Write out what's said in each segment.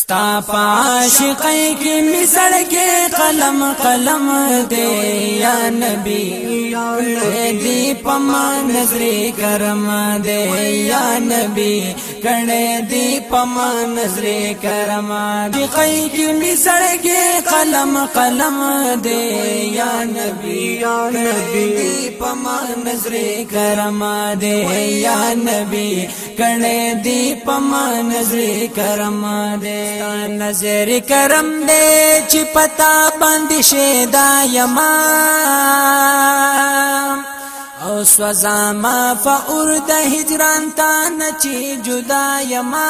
ستا عاشق کی مزړ کې قلم قلم دے یا نبی یا نبی دی نظر کرم دے یا نبی کړي دی پما نظر کرم دی قای کی می سړګي قلم قلم دی یا نبی یا نبی دی پما نظر کرم دی یا نبی کړي دی پما نظر کرم دی نظر کرم دی چې پتا باندې شه دا یما او سوزاما فور د هجران تا نچی جدا یما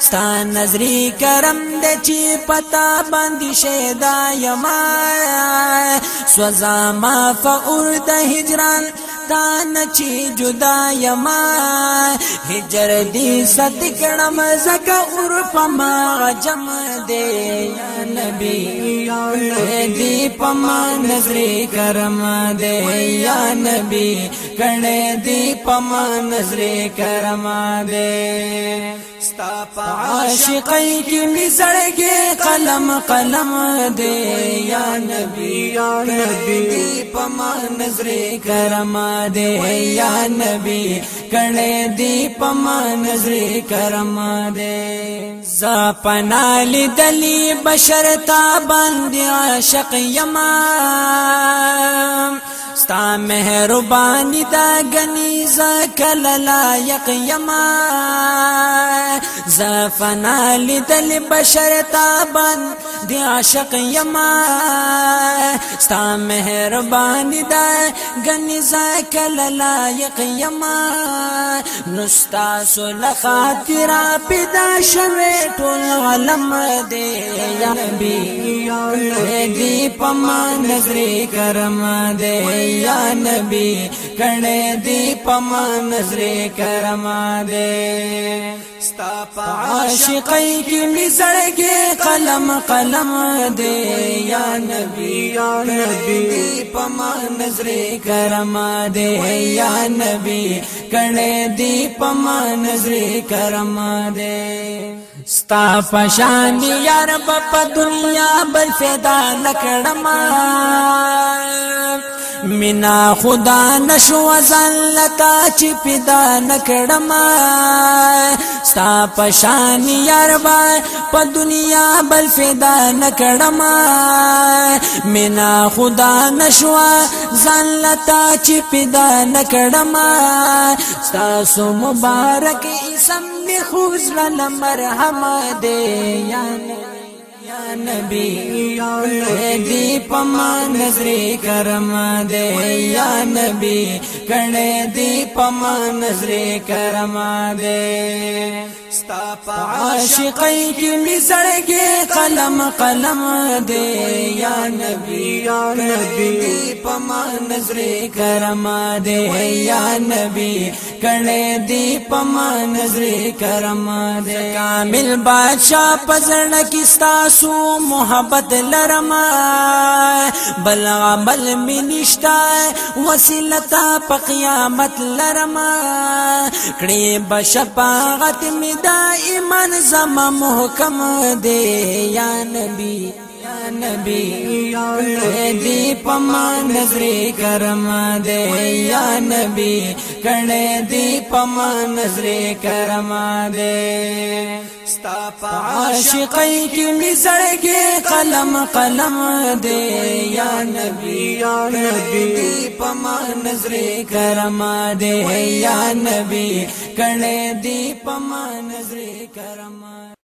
ستا نظری کرم د چی پتا باندې شیدا یما سوزاما فور د هجران تان چې جدا یما هجر دې ستکړم زکه اور پما غجم دې یا نبی دې پما نظر کرم دې یا نبی کړه دې پما نظر کرم دې ستا په عاشقۍ کې می زړګي قلم قلم دې یا نبی یا نبی په ما نظر کرم دې یا نبی کړه دې په ما نظر کرم دې ز پنال دلی بشر تا باندې عاشق یما زما مهرباني دا غني زکل لایق یما زفنا لدل بشر تابان دی عاشق یما ستا مهربانی دا گنی زکل لایق یما نستا سول خاطر پیدا شوی ټول عالم دی یا نبی دی پما نظر کرم دی یا نبی کړه دی پما نظر کرم دی ستا په عاشقۍ کې می زړګي قلم قلم دې یا نبی یا نبی په ما نظر کرم دې یا نبی کړه دې په ما نظر کرم دې ستا پشان یار په دنیا بل فدا نکړم مینا خدا نشو ځان لتا چې پیدا نکړم ستا پشان یار با په دنیا بل فدا نکړم مینا خدا نشو ځان لتا چې پیدا نکړم ستا سو مبارک اسم می خوز لمرحم دے یا ज्ञान दी पमान श्री कर्मे ज्ञान बि गणे दी نظر کرم कर्मे ستا په عاشقۍ کې می زړګي قلم قلم دې یا نبی یا نبی په ما نظر کرم دې یا نبی کړه دې په ما نظر کرم دې کامل بادشاہ پزړه کې تاسو محبت لرم بل عمل می نشتا وسیلتا په قیامت لرم کړه بشفاعت می دا ایمان زما محکم دے یا نبی یا نبی یا دی پما نظر کرم دے یا نبی کنے دی پما نظر کرم دے عاشقی کی می زړګي قلم قلم دے یا نبی یا نبی پما نظر کرم دے یا نبی کړه دی پما نظر کرم